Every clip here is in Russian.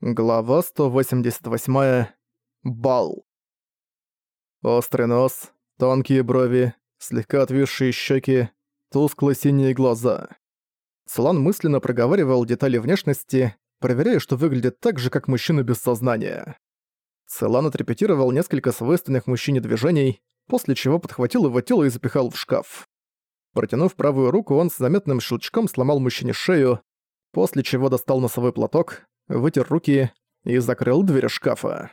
Глава 188. Бал. Острый нос, тонкие брови, слегка отвисшие щеки, тускло-синие глаза. Слан мысленно проговаривал детали внешности, проверяя, что выглядит так же, как мужчина без сознания. Целан отрепетировал несколько свойственных мужчине движений, после чего подхватил его тело и запихал в шкаф. Протянув правую руку, он с заметным щелчком сломал мужчине шею, после чего достал носовой платок, вытер руки и закрыл дверь шкафа.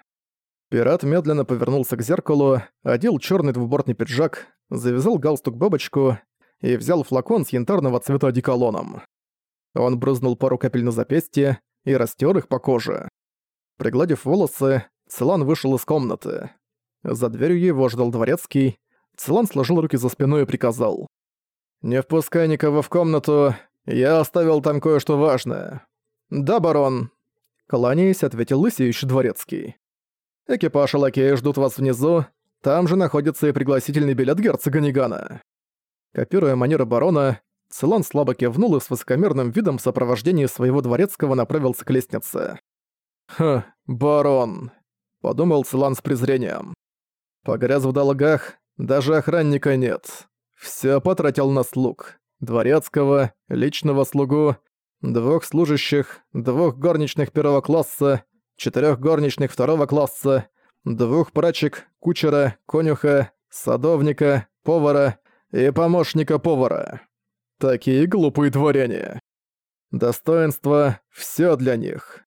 Пират медленно повернулся к зеркалу, одел черный двубортный пиджак, завязал галстук-бабочку и взял флакон с янтарного цвета одеколоном. Он брызнул пару капель на запястье и растер их по коже. Пригладив волосы, Целан вышел из комнаты. За дверью его ждал дворецкий. Целан сложил руки за спиной и приказал. «Не впускай никого в комнату, я оставил там кое-что важное». «Да, барон», Кланяясь, ответил лысеющий дворецкий. «Экипаж и лакеи ждут вас внизу, там же находится и пригласительный билет герцога Нигана». Копируя манеры барона, Целан слабо кивнул и с высокомерным видом в сопровождении своего дворецкого направился к лестнице. «Ха, барон», — подумал Целан с презрением. «Погряз в долгах, даже охранника нет. Всё потратил на слуг. Дворецкого, личного слугу, двух служащих, двух горничных первого класса, четырех горничных второго класса, двух прачек, кучера, конюха, садовника, повара и помощника повара. Такие глупые дворяне. Достоинство — все для них.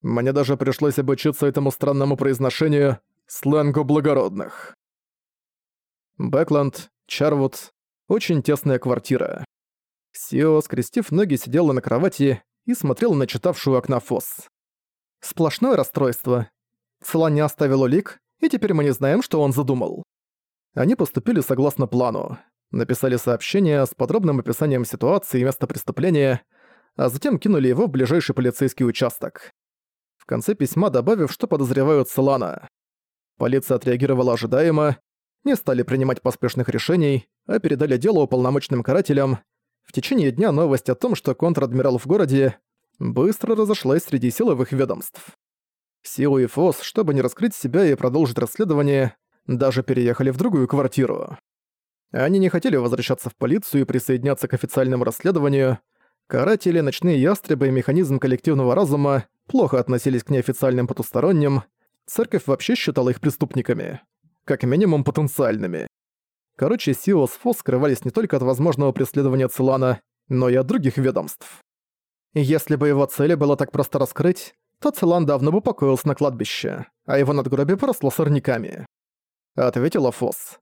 Мне даже пришлось обучиться этому странному произношению сленгу благородных. Бэкленд, Чарвуд, очень тесная квартира. Сио, скрестив ноги, сидела на кровати и смотрела на читавшую окна Фос. Сплошное расстройство. Цела не оставил улик, и теперь мы не знаем, что он задумал. Они поступили согласно плану. Написали сообщение с подробным описанием ситуации и места преступления, а затем кинули его в ближайший полицейский участок. В конце письма добавив, что подозревают Солана. Полиция отреагировала ожидаемо, не стали принимать поспешных решений, а передали дело уполномоченным карателям, в течение дня новость о том, что контр-адмирал в городе, быстро разошлась среди силовых ведомств. Силу и Фос, чтобы не раскрыть себя и продолжить расследование, даже переехали в другую квартиру. Они не хотели возвращаться в полицию и присоединяться к официальному расследованию. Каратели, ночные ястребы и механизм коллективного разума плохо относились к неофициальным потусторонним, церковь вообще считала их преступниками. Как минимум потенциальными. Короче, Сио с Фос скрывались не только от возможного преследования Цилана, но и от других ведомств. Если бы его цели было так просто раскрыть, то Цилан давно бы покоился на кладбище, а его надгробие поросло сорняками. Ответила Фос.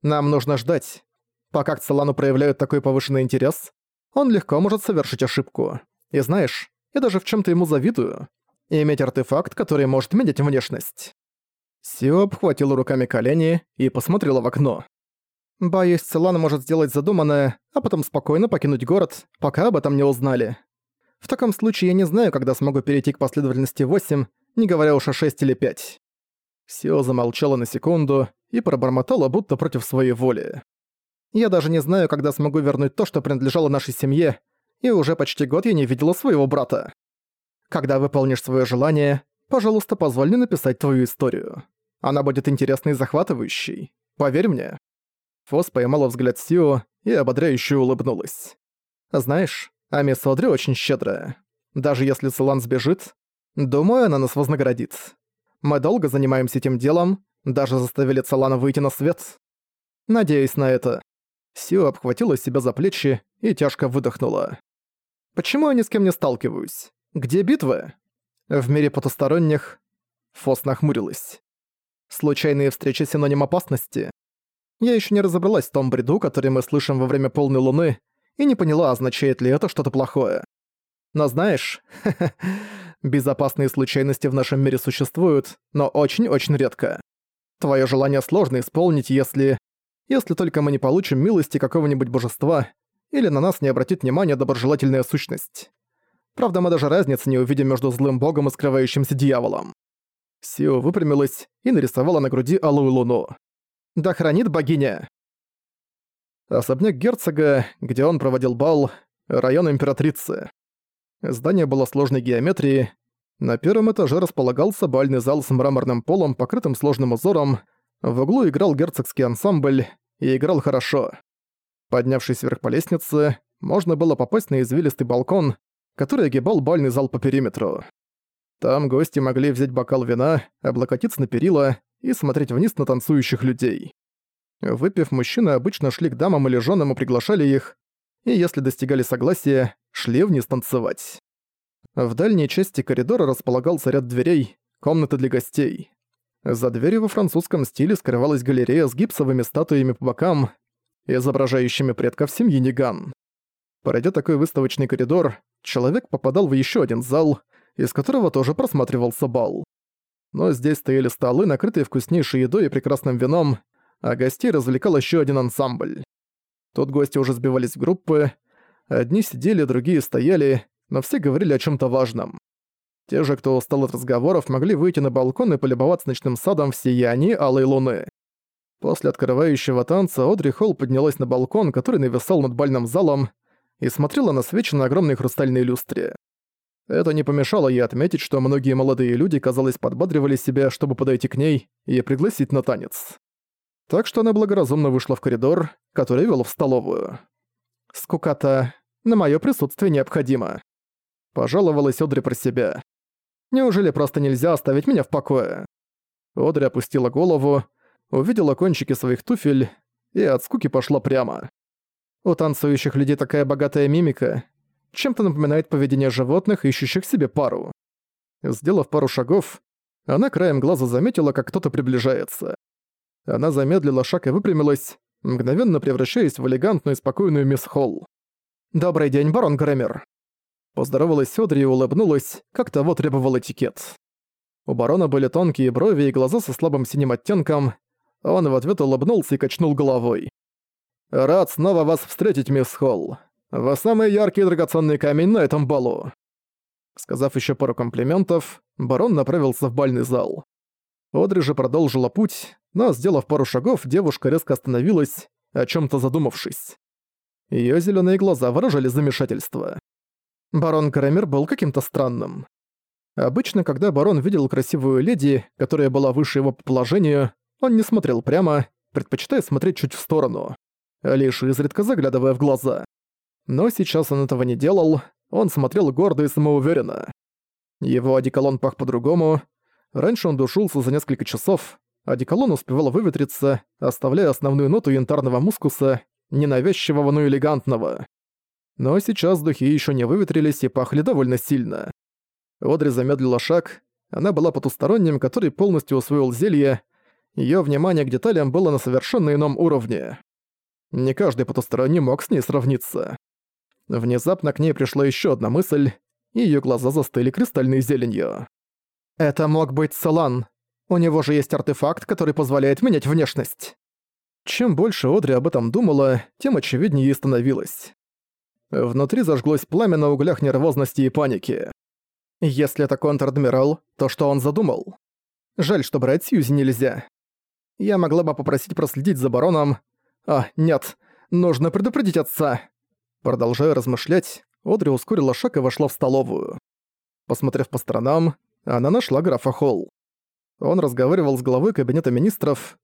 Нам нужно ждать. Пока к Цилану проявляют такой повышенный интерес, он легко может совершить ошибку. И знаешь, я даже в чем то ему завидую. Иметь артефакт, который может менять внешность. Сио обхватила руками колени и посмотрела в окно. Боюсь, Целан может сделать задуманное, а потом спокойно покинуть город, пока об этом не узнали. В таком случае я не знаю, когда смогу перейти к последовательности 8, не говоря уж о 6 или 5. Сио замолчала на секунду и пробормотала, будто против своей воли. Я даже не знаю, когда смогу вернуть то, что принадлежало нашей семье, и уже почти год я не видела своего брата. Когда выполнишь свое желание, пожалуйста, позволь мне написать твою историю. Она будет интересной и захватывающей. Поверь мне. Фос поймала взгляд Сио и ободряюще улыбнулась. «Знаешь, Ами Содри очень щедрая. Даже если Целан сбежит, думаю, она нас вознаградит. Мы долго занимаемся этим делом, даже заставили Целана выйти на свет. Надеюсь на это». Сио обхватила себя за плечи и тяжко выдохнула. «Почему я ни с кем не сталкиваюсь? Где битвы?» «В мире потусторонних...» Фос нахмурилась. «Случайные встречи синоним опасности?» Я еще не разобралась в том бреду, который мы слышим во время полной луны, и не поняла, означает ли это что-то плохое. Но знаешь, безопасные случайности в нашем мире существуют, но очень-очень редко. Твое желание сложно исполнить, если... Если только мы не получим милости какого-нибудь божества, или на нас не обратит внимания доброжелательная сущность. Правда, мы даже разницы не увидим между злым богом и скрывающимся дьяволом. Сио выпрямилась и нарисовала на груди алую луну. Да хранит богиня!» Особняк герцога, где он проводил бал, район императрицы. Здание было сложной геометрии, На первом этаже располагался бальный зал с мраморным полом, покрытым сложным узором. В углу играл герцогский ансамбль, и играл хорошо. Поднявшись вверх по лестнице, можно было попасть на извилистый балкон, который огибал бальный зал по периметру. Там гости могли взять бокал вина, облокотиться на перила и смотреть вниз на танцующих людей. Выпив, мужчины обычно шли к дамам или женам и приглашали их, и если достигали согласия, шли вниз танцевать. В дальней части коридора располагался ряд дверей, комнаты для гостей. За дверью во французском стиле скрывалась галерея с гипсовыми статуями по бокам, изображающими предков семьи Ниган. Пройдя такой выставочный коридор, человек попадал в еще один зал, из которого тоже просматривался бал. Но здесь стояли столы, накрытые вкуснейшей едой и прекрасным вином, а гостей развлекал еще один ансамбль. Тут гости уже сбивались в группы, одни сидели, другие стояли, но все говорили о чем то важном. Те же, кто устал от разговоров, могли выйти на балкон и полюбоваться ночным садом в сиянии алой луны. После открывающего танца Одри Холл поднялась на балкон, который нависал над бальным залом, и смотрела на свечи на огромной хрустальной люстре. Это не помешало ей отметить, что многие молодые люди, казалось, подбадривали себя, чтобы подойти к ней и пригласить на танец. Так что она благоразумно вышла в коридор, который вел в столовую. «Скукота, на моё присутствие необходимо», — пожаловалась Одри про себя. Неужели просто нельзя оставить меня в покое?» Одри опустила голову, увидела кончики своих туфель и от скуки пошла прямо. У танцующих людей такая богатая мимика, чем-то напоминает поведение животных, ищущих себе пару. Сделав пару шагов, она краем глаза заметила, как кто-то приближается. Она замедлила шаг и выпрямилась, мгновенно превращаясь в элегантную и спокойную мисс Холл. «Добрый день, барон Грэмер», Поздоровалась Одри и улыбнулась, как того требовал этикет. У барона были тонкие брови и глаза со слабым синим оттенком. Он в ответ улыбнулся и качнул головой. «Рад снова вас встретить, мисс Холл. Вы самый яркий и драгоценный камень на этом балу». Сказав еще пару комплиментов, барон направился в бальный зал. Одри же продолжила путь, но, сделав пару шагов, девушка резко остановилась, о чем то задумавшись. Ее зеленые глаза выражали замешательство. Барон Карамир был каким-то странным. Обычно, когда барон видел красивую леди, которая была выше его по положению, он не смотрел прямо, предпочитая смотреть чуть в сторону, лишь изредка заглядывая в глаза. Но сейчас он этого не делал, он смотрел гордо и самоуверенно. Его одеколон пах по-другому. Раньше он душился за несколько часов, одеколон успевал выветриться, оставляя основную ноту янтарного мускуса, ненавязчивого, но элегантного. Но сейчас духи еще не выветрились и пахли довольно сильно. Одри замедлила шаг, она была потусторонним, который полностью усвоил зелье, ее внимание к деталям было на совершенно ином уровне. Не каждый потусторонний мог с ней сравниться. Внезапно к ней пришла еще одна мысль, и ее глаза застыли кристальной зеленью. «Это мог быть Солан. У него же есть артефакт, который позволяет менять внешность». Чем больше Одри об этом думала, тем очевиднее ей становилось. Внутри зажглось пламя на углях нервозности и паники. Если это контр-адмирал, то что он задумал? Жаль, что брать Сьюзи нельзя. Я могла бы попросить проследить за бароном. А, нет, нужно предупредить отца. Продолжая размышлять, Одри ускорила шаг и вошла в столовую. Посмотрев по сторонам, она нашла графа Холл. Он разговаривал с главой кабинета министров.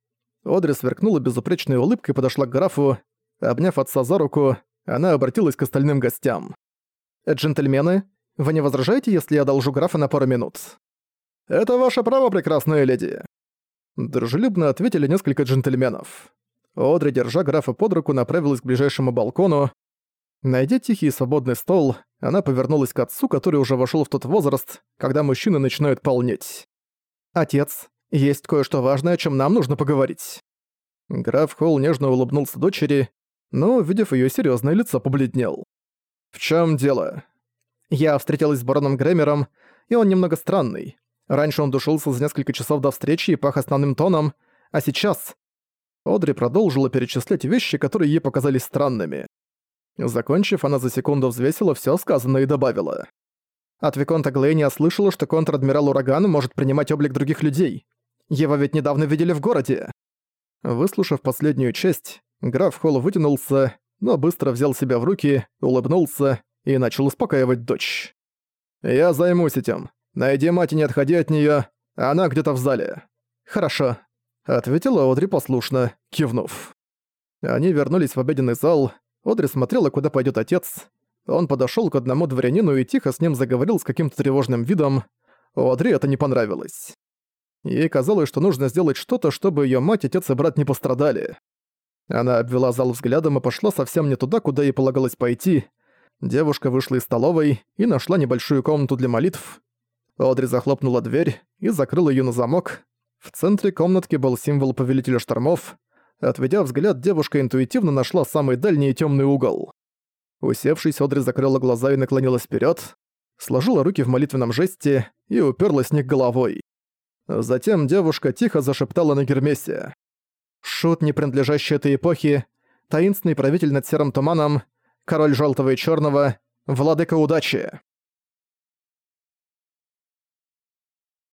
Одри сверкнула безупречной улыбкой и подошла к графу. Обняв отца за руку, она обратилась к остальным гостям. «Джентльмены, вы не возражаете, если я одолжу графа на пару минут?» «Это ваше право, прекрасная леди!» Дружелюбно ответили несколько джентльменов. Одри, держа графа под руку, направилась к ближайшему балкону. Найдя тихий и свободный стол, она повернулась к отцу, который уже вошел в тот возраст, когда мужчины начинают полнеть. «Отец, есть кое-что важное, о чем нам нужно поговорить». Граф Холл нежно улыбнулся дочери, но, увидев её серьёзное лицо, побледнел. «В чём дело?» Я встретилась с бароном Грэмером, и он немного странный. Раньше он душился за несколько часов до встречи и пах основным тоном, а сейчас... Одри продолжила перечислять вещи, которые ей показались странными. Закончив, она за секунду взвесила всё сказанное и добавила. От Виконта Глэйни слышала, что контр-адмирал Ураган может принимать облик других людей. Его ведь недавно видели в городе. Выслушав последнюю часть, Граф Холл вытянулся, но быстро взял себя в руки, улыбнулся и начал успокаивать дочь. «Я займусь этим. Найди мать и не отходи от неё, она где-то в зале». «Хорошо», — ответила Одри послушно, кивнув. Они вернулись в обеденный зал, Одри смотрела, куда пойдёт отец. Он подошёл к одному дворянину и тихо с ним заговорил с каким-то тревожным видом. Одри это не понравилось. Ей казалось, что нужно сделать что-то, чтобы её мать, отец и брат не пострадали. Она обвела зал взглядом и пошла совсем не туда, куда ей полагалось пойти. Девушка вышла из столовой и нашла небольшую комнату для молитв. Одри захлопнула дверь и закрыла её на замок. В центре комнатки был символ Повелителя Штормов. Отведя взгляд, девушка интуитивно нашла самый дальний и тёмный угол. Усевшись, Одри закрыла глаза и наклонилась вперёд, сложила руки в молитвенном жесте и уперлась в них головой. Затем девушка тихо зашептала на Гермесе. «Шут, не принадлежащий этой эпохе, таинственный правитель над серым туманом, король желтого и черного, владыка удачи».